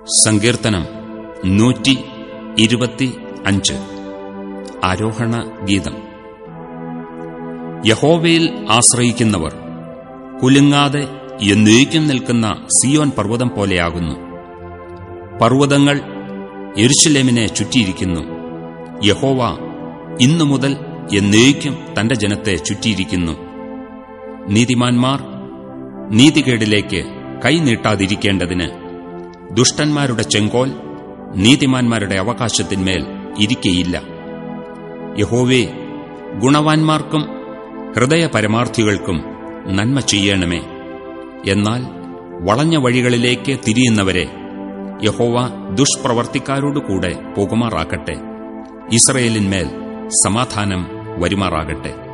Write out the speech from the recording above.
സങ്കീർത്തനം നൂറ്റി ഇരുപത്തി അഞ്ച്. ആരോഹണ ഗീതം. യഹോവയിൽ ആശ്രയിക്കുന്നവർ കുലുങ്ങാതെ എന്നേക്കും നിൽക്കുന്ന സിയോൻ പർവതം പോലെയാകുന്നു. പർവതങ്ങൾ എരിശിലേമിനെ ചുറ്റിയിരിക്കുന്നു. യഹോവ ഇന്നു മുതൽ എന്നേക്കും തന്റെ ജനത്തെ ചുറ്റിയിരിക്കുന്നു. നീതിമാന്മാർ നീതികേടിലേക്ക് കൈനീട്ടാതിരിക്കേണ്ടതിന് ദുഷ്ടന്മാരുടെ ചെങ്കോൽ നീതിമാന്മാരുടെ അവകാശത്തിന്മേൽ ഇരിക്കയില്ല. യഹോവേ ഗുണവാന്മാർക്കും ഹൃദയപരമാർത്ഥികൾക്കും നന്മ ചെയ്യണമേ. എന്നാൽ വളഞ്ഞ വഴികളിലേക്ക് തിരിയുന്നവരെ യഹോവ ദുഷ്പ്രവർത്തിക്കാരോടുകൂടെ പോകുമാറാക്കട്ടെ ഇസ്രയേലിന്മേൽ സമാധാനം വരുമാറാകട്ടെ.